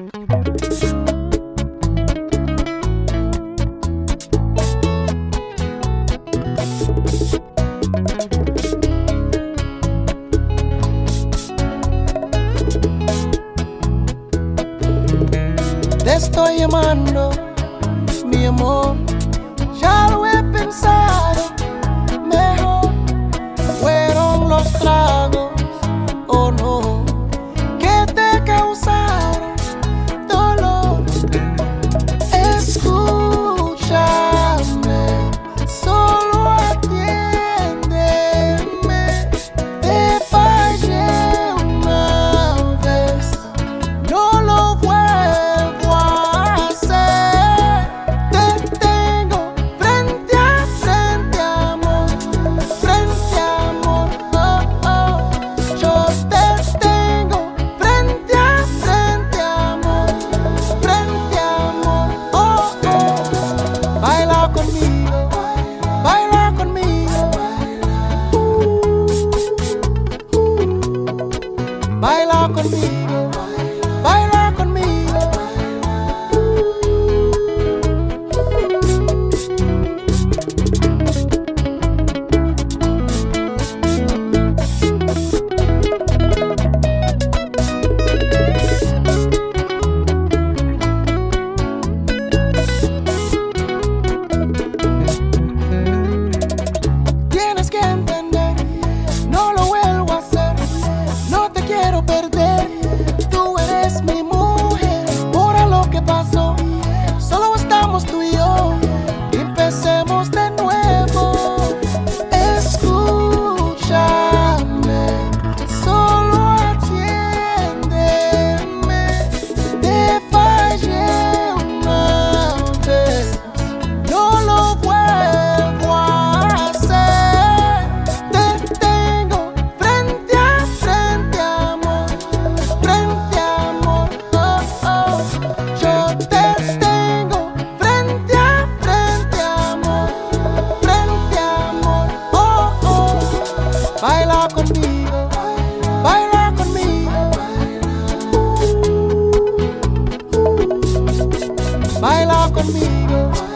Te estoy llamando, mi amor. Ya lo Baila conmigo, baila conmigo. Uh, uh, baila conmigo. Baila conmigo, baila conmigo. Baila conmigo. Baila conmigo.